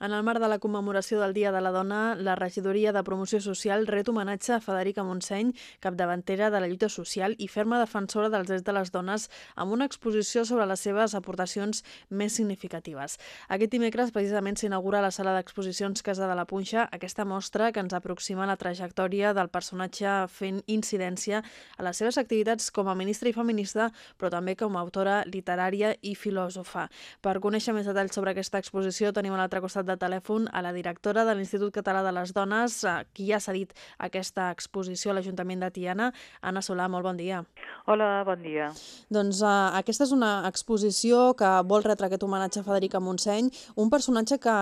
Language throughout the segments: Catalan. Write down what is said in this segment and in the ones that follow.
En el marc de la commemoració del Dia de la Dona, la Regidoria de Promoció Social ret homenatge a Federica Montseny, capdavantera de la lluita social i ferma defensora dels drets de les dones, amb una exposició sobre les seves aportacions més significatives. Aquest dimecres, precisament, s'inaugura la sala d'exposicions Casa de la Punxa aquesta mostra que ens aproxima la trajectòria del personatge fent incidència a les seves activitats com a ministra i feminista, però també com a autora literària i filòsofa. Per conèixer més detalls sobre aquesta exposició, tenim a l'altre costat de telèfon a la directora de l'Institut Català de les Dones, qui ja s'ha dit aquesta exposició a l'Ajuntament de Tiana. Anna Solà, molt bon dia. Hola, bon dia. Doncs uh, aquesta és una exposició que vol retre aquest homenatge a Federica Montseny, un personatge que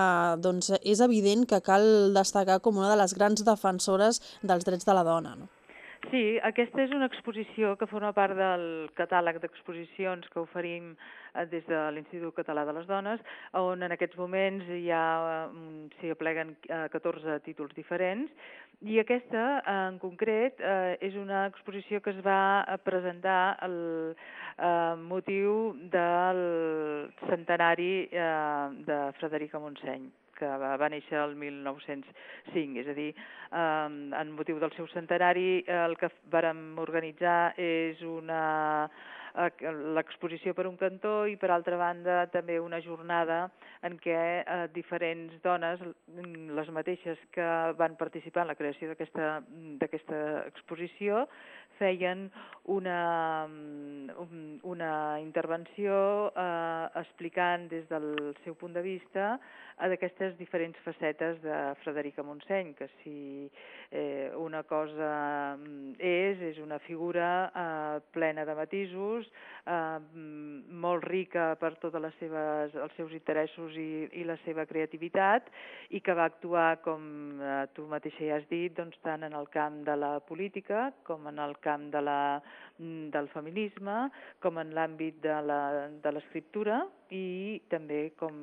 doncs, és evident que cal destacar com una de les grans defensores dels drets de la dona. No? Sí, aquesta és una exposició que forma part del catàleg d'exposicions que oferim eh, des de l'Institut Català de les Dones, on en aquests moments ja mm, s'hi apleguen 14 eh, títols diferents, i aquesta, en concret, eh, és una exposició que es va presentar al motiu del centenari de Frederica Montseny que va, va néixer el 1905, és a dir, eh, en motiu del seu centenari el que vàrem organitzar és una l'exposició per un cantó i per altra banda també una jornada en què eh, diferents dones, les mateixes que van participar en la creació d'aquesta exposició, feien una, una intervenció eh, explicant des del seu punt de vista d'aquestes diferents facetes de Frederica Montseny, que si eh, una cosa mm, és, és una figura eh, plena de matisos, eh, molt rica per tots els seus interessos i, i la seva creativitat, i que va actuar, com eh, tu mateixa ja has dit, doncs, tant en el camp de la política com en el camp de la, mm, del feminisme, com en l'àmbit de l'escriptura i també com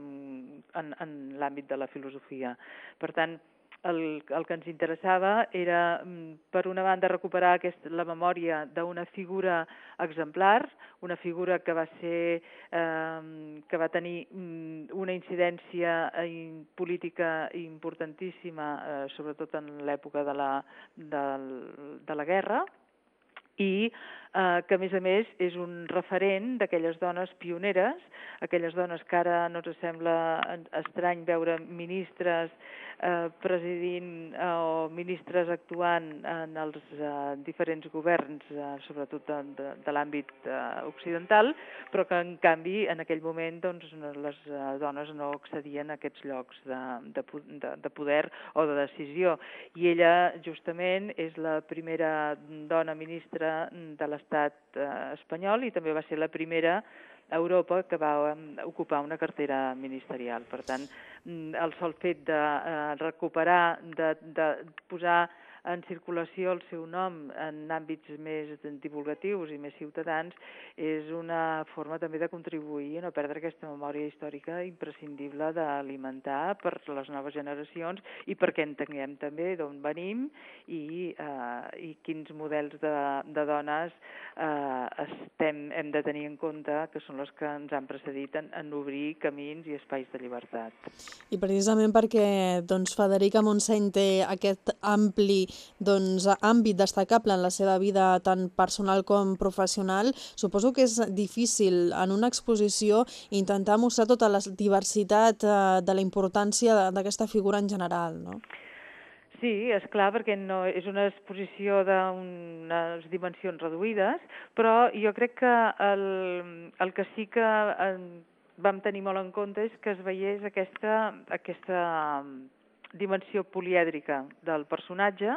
en, en l'àmbit de la filosofia. Per tant, el, el que ens interessava era, mm, per una banda, recuperar aquest, la memòria d'una figura exemplar, una figura que va ser eh, que va tenir mm, una incidència eh, política importantíssima, eh, sobretot en l'època de, la, de, de la guerra, i eh, que a més a més és un referent d'aquelles dones pioneres, aquelles dones que ara no ens sembla estrany veure ministres eh, presidint eh, o ministres actuant en els eh, diferents governs, eh, sobretot de, de, de l'àmbit eh, occidental, però que en canvi en aquell moment doncs, les eh, dones no accedien a aquests llocs de, de, de, de poder o de decisió. I ella justament és la primera dona ministra de l'estat eh, espanyol i també va ser la primera a Europa que va ocupar una cartera ministerial. Per tant, mm, el sol fet de eh, recuperar, de, de posar en circulació el seu nom en àmbits més divulgatius i més ciutadans és una forma també de contribuir a no perdre aquesta memòria històrica imprescindible d'alimentar per les noves generacions i perquè entenguem també d'on venim i, eh, i quins models de, de dones eh, estem, hem de tenir en compte que són les que ens han precedit en, en obrir camins i espais de llibertat. I precisament perquè doncs, Federica Montseny té aquest ampli doncs, àmbit destacable en la seva vida tant personal com professional, suposo que és difícil en una exposició intentar mostrar tota la diversitat eh, de la importància d'aquesta figura en general, no? Sí, és clar, perquè no, és una exposició d'unes dimensions reduïdes, però jo crec que el, el que sí que eh, vam tenir molt en compte és que es veiés aquesta, aquesta dimensió polièdrica del personatge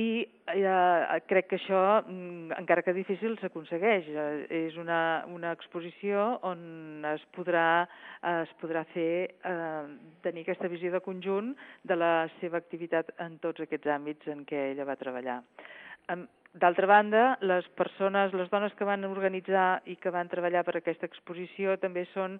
i eh, crec que això, mm, encara que difícil, s'aconsegueix. Eh, és una, una exposició on es podrà, eh, es podrà fer, eh, tenir aquesta visió de conjunt de la seva activitat en tots aquests àmbits en què ella va treballar. D'altra banda, les persones, les dones que van organitzar i que van treballar per aquesta exposició també són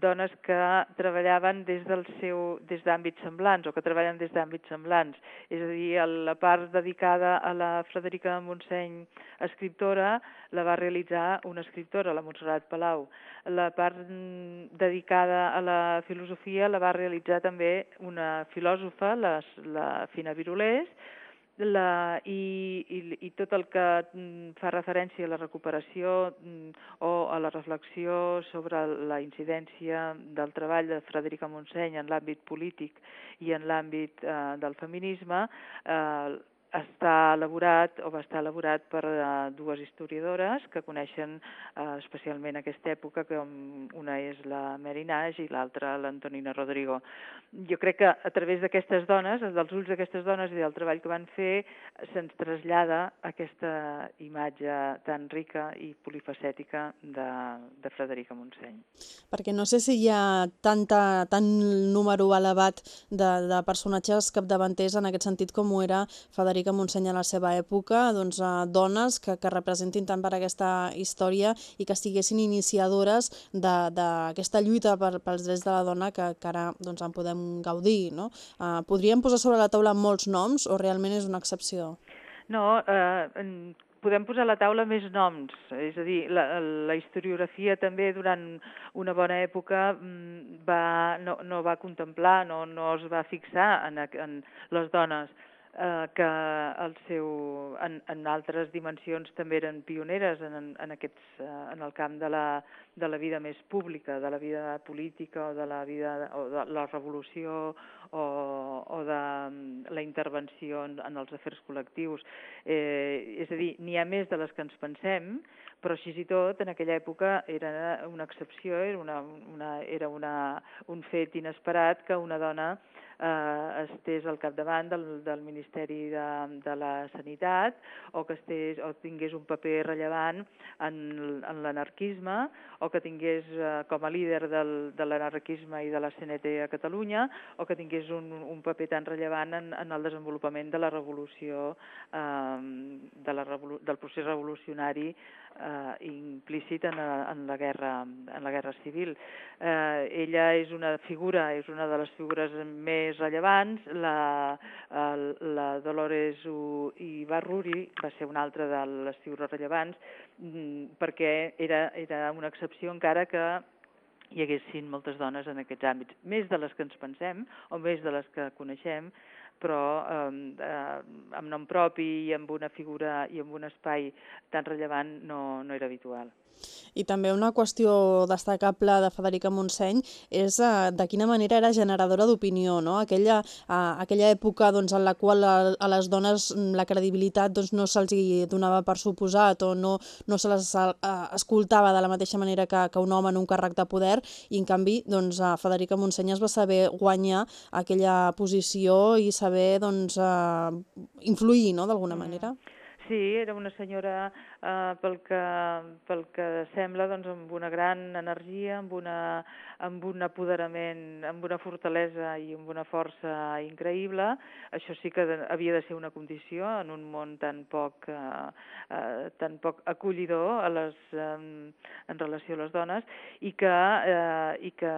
dones que treballaven des del seu des d'àmbits semblants o que treballen des d'àmbits semblants. És a dir, la part dedicada a la Frederica Montseny, escriptora, la va realitzar una escriptora, la Montserrat Palau. La part mm, dedicada a la filosofia la va realitzar també una filòsofa, la, la Fina Virulés, la, i, i, i tot el que mm, fa referència a la recuperació mm, o a la reflexió sobre la incidència del treball de Frederica Montseny en l'àmbit polític i en l'àmbit eh, del feminisme, eh, està elaborat o va estar elaborat per uh, dues historiadores que coneixen uh, especialment aquesta època, que una és la Mary Nash i l'altra l'Antonina Rodrigo. Jo crec que a través d'aquestes dones, dels ulls d'aquestes dones i del treball que van fer, se'ns trasllada aquesta imatge tan rica i polifacètica de, de Frederica Montseny. Perquè no sé si hi ha tanta, tant número elevat de, de personatges capdavanters en aquest sentit com ho era Federica Frederica Montseny a la seva època, doncs, a dones que, que representin tant per aquesta història i que estiguessin iniciadores d'aquesta lluita per, pels drets de la dona que, que ara doncs, en podem gaudir. No? Uh, podríem posar sobre la taula molts noms o realment és una excepció? No, eh, podem posar a la taula més noms, és a dir, la, la historiografia també durant una bona època mm, va, no, no va contemplar, no, no es va fixar en, en les dones eh, que el seu, en, en altres dimensions també eren pioneres en, en, aquests, eh, en el camp de la, de la vida més pública, de la vida política o de la vida o de la revolució o, o de mm, la intervenció en, en els afers col·lectius. Eh, és a dir, n'hi ha més de les que ens pensem, però així i tot en aquella època era una excepció, era, una, una, era una, un fet inesperat que una dona eh, estés al capdavant del, del Ministeri de, de la Sanitat o que estés, o tingués un paper rellevant en, en l'anarquisme o que tingués eh, com a líder del, de l'anarquisme i de la CNT a Catalunya o que tingués un, un paper tan rellevant en, en el desenvolupament de la revolució, eh, de la del procés revolucionari eh, implícit en, en, la guerra, en la guerra civil. Eh, ella és una figura, és una de les figures més rellevants, la, la Dolores Ibarruri va ser una altra de les figures rellevants mm, perquè era, era una excepció encara que hi haguessin moltes dones en aquests àmbits, més de les que ens pensem o més de les que coneixem, però eh, eh, amb nom propi i amb una figura i amb un espai tan rellevant no, no era habitual. I també una qüestió destacable de Federica Montseny és uh, de quina manera era generadora d'opinió, no? Aquella, uh, aquella època doncs, en la qual a, a les dones la credibilitat doncs, no se'ls donava per suposat o no, no se les uh, escoltava de la mateixa manera que, que un home en un càrrec de poder i en canvi doncs, uh, Federica Montseny es va saber guanyar aquella posició i saber doncs, uh, influir no? d'alguna mm. manera. Sí, era una senyora eh, pel, que, pel que sembla doncs, amb una gran energia, amb, una, amb un apoderament, amb una fortalesa i amb una força increïble. Això sí que havia de ser una condició en un món tan poc, eh, eh, tan poc acollidor a les, eh, en relació a les dones i que, eh, i que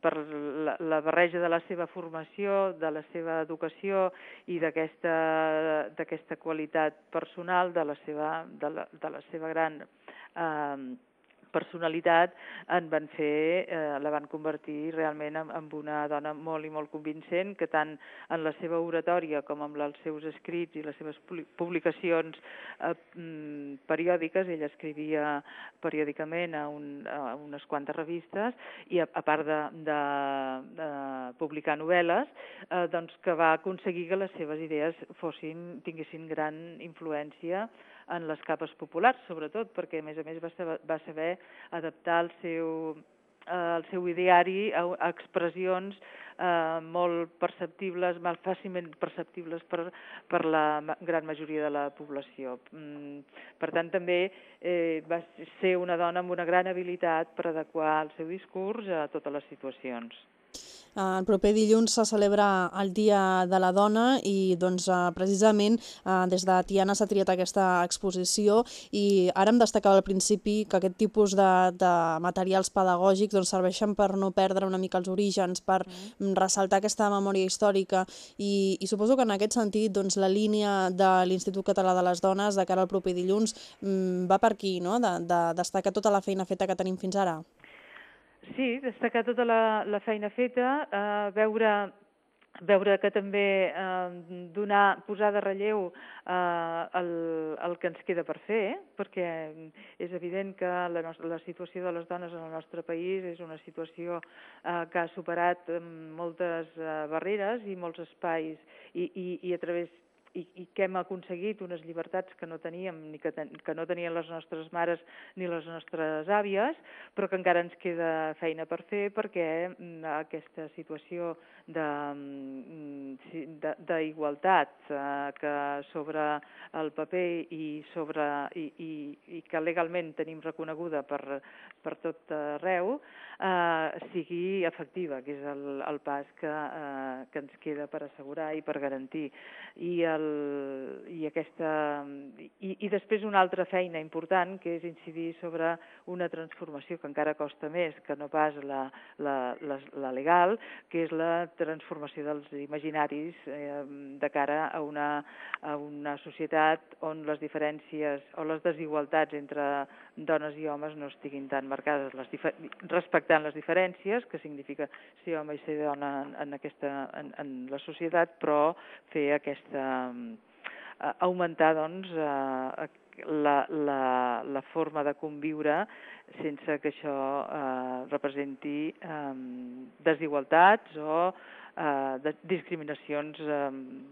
per la, la barreja de la seva formació, de la seva educació i d'aquesta qualitat personal de la seva, de la, de la seva gran eh, personalitat en van fer, eh, la van convertir realment en, en una dona molt i molt convincent, que tant en la seva oratòria com en els seus escrits i les seves publicacions eh, mm, periòdiques, ella escrivia periòdicament a, un, a unes quantes revistes i a, a part de, de, de publicar novel·les, eh, doncs que va aconseguir que les seves idees fossin, tinguessin gran influència en les capes populars, sobretot, perquè a més a més va saber, va saber adaptar el seu, eh, el seu ideari a, a expressions eh, molt perceptibles, molt fàcilment perceptibles per, per la gran majoria de la població. Mm, per tant, també eh, va ser una dona amb una gran habilitat per adequar el seu discurs a totes les situacions. El proper dilluns se celebra el Dia de la Dona i doncs, precisament des de Tiana s'ha triat aquesta exposició i ara em destacava al principi que aquest tipus de, de materials pedagògics doncs, serveixen per no perdre una mica els orígens, per mm. ressaltar aquesta memòria històrica i, i suposo que en aquest sentit doncs, la línia de l'Institut Català de les Dones de cara al proper dilluns mm, va per aquí, no? de, de destacar tota la feina feta que tenim fins ara. Sí, destacar tota la, la feina feta, eh, veure veure que també eh, donar, posar de relleu eh, el, el que ens queda per fer, eh? perquè és evident que la, nostra, la situació de les dones en el nostre país és una situació eh, que ha superat moltes eh, barreres i molts espais i, i, i a través i, i que hem aconseguit unes llibertats que no teníem ni que, ten, que no tenien les nostres mares ni les nostres àvies, però que encara ens queda feina per fer perquè mm, aquesta situació d'igualtat mm, eh, que sobre el paper i, sobre, i, i, i que legalment tenim reconeguda per, per tot arreu, eh, sigui efectiva, que és el, el pas que, eh, que ens queda per assegurar i per garantir. I, el, i, aquesta, i, i després una altra feina important, que és incidir sobre una transformació que encara costa més que no pas la, la, la, la legal, que és la transformació dels imaginaris eh, de cara a una, a una societat on les diferències o les desigualtats entre dones i homes no estiguin tan marcades, les respectant les diferències, que significa ser home i ser dona en, en, aquesta, en, en la societat, però fer aquesta eh, augmentar doncs, eh, la, la, la forma de conviure sense que això eh, representi eh, desigualtats o eh, de discriminacions eh,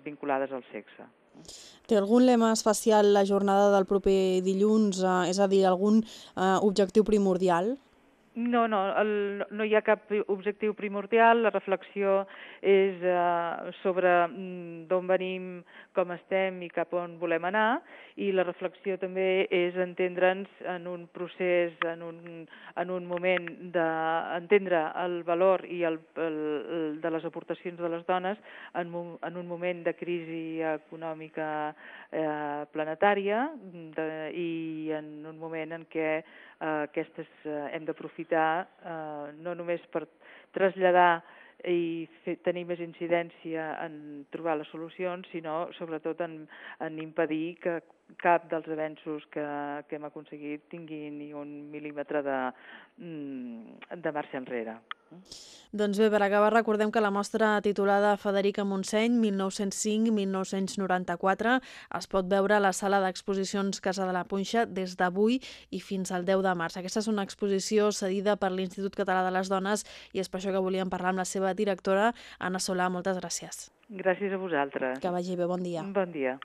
vinculades al sexe. Té algun lema especial la jornada del proper dilluns, eh, és a dir, algun eh, objectiu primordial? No, no, el, no hi ha cap objectiu primordial, la reflexió és eh, sobre mm, d'on venim, com estem i cap on volem anar, i la reflexió també és entendre'ns en un procés, en un, en un moment d'entendre el valor i el, el, el, de les aportacions de les dones en, en un moment de crisi econòmica eh, planetària de, i en un moment en què eh, aquestes eh, hem d'aprofitar eh, no només per traslladar i fer, tenir més incidència en trobar les solucions, sinó sobretot en, en impedir que cap dels avenços que, que hem aconseguit tingui ni un mil·límetre de, mm, de marxa enrere. Doncs bé, per acabar recordem que la mostra titulada Federica Montseny 1905-1994 es pot veure a la sala d'exposicions Casa de la Punxa des d'avui i fins al 10 de març. Aquesta és una exposició cedida per l'Institut Català de les Dones i és per això que volíem parlar amb la seva directora, Anna Solà. Moltes gràcies. Gràcies a vosaltres. Que vagi bé, bon dia. Bon dia.